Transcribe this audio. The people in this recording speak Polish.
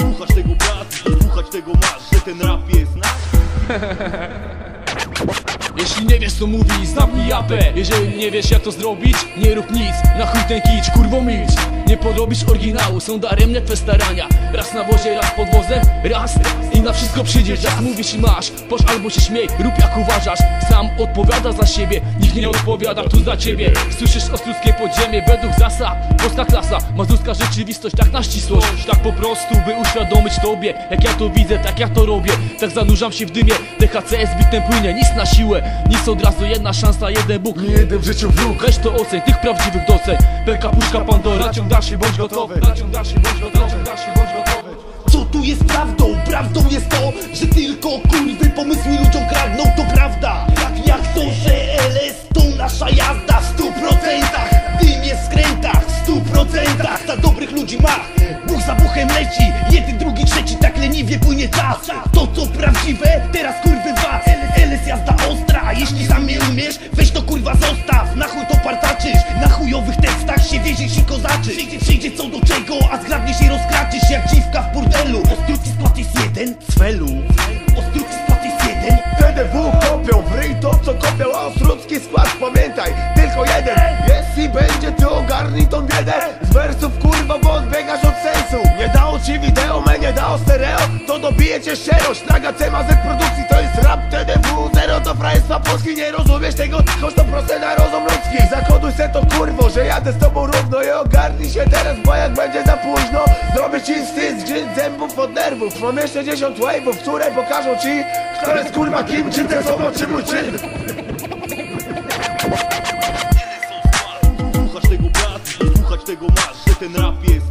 Słuchasz tego brat słuchać tego masz, że ten rap jest nasz Jeśli nie wiesz co mówi, zamknij japę. Jeżeli nie wiesz jak to zrobić, nie rób nic. Na chuj ten kicz, kurwo milcz. Nie porobisz oryginału, są daremne twe starania. Raz na wozie, raz pod wozem, raz I na wszystko przyjdzie czas, mówisz i masz Posz albo się śmiej, rób jak uważasz. Sam odpowiada za siebie, nikt nie odpowiada tu za ciebie. Słyszysz ostruckie podziemie, według zasad Polska klasa, mazurska rzeczywistość, tak na ścisłość. Tak po prostu, by uświadomić tobie Jak ja to widzę, tak ja to robię. Tak zanurzam się w dymie, DHC z bitem płynie Nic na siłę, nic od razu, jedna szansa, jeden Bóg. Nie jeden w życiu wróg. Weź to oceń, tych prawdziwych doceń. Wielka puszka Pandora Naciąg dalszy, bądź bądź gotowy. Co tu jest prawdą? Prawdą jest to, że tylko kurwy pomysły ludziom kradną, to prawda. Jak to, że LS to nasza jazda w stu procentach? Dym jest skrętach w stu procentach. Ta dobrych ludzi ma, Bóg za buchem leci. Jeden, drugi, trzeci, tak leniwie płynie czas. To co prawdziwe, teraz kurwy was LS jazda ostra, a jeśli sam nie umiesz Weź kozaczysz Przyjdzie, przyjdzie co do czego, a zgrabnie się rozkraczysz Jak dziwka w burdelu Ostruki skład jest jeden, cwelu. Ostruki skład jest jeden TDW kopią w ryj to co kopią A ostrucki skład pamiętaj Tylko jeden. Jest i będzie Ty ogarnij tą biedę. Z wersów kurwa bo odbiegasz od sensu. Nie ci wideo, me nie dało stereo. To dobije cię szczerość Naga CMZ produkcji. To jest rap TDW Zero to frajerstwa Polski. Nie rozumiesz tego? Choć to proste na rozum ludzki. Zakoduj se to kurwo Że jadę z tobą równo I ogarnij się teraz Bo jak będzie za późno Zrobię ci wstyd Zgrzyt zębów od nerwów. Mam jeszcze 10 wave'ów Które pokażą ci Kto jest kurwa kim Czy te słowo czy mój czyn tego bratu, słuchać tego masz, że ten rap jest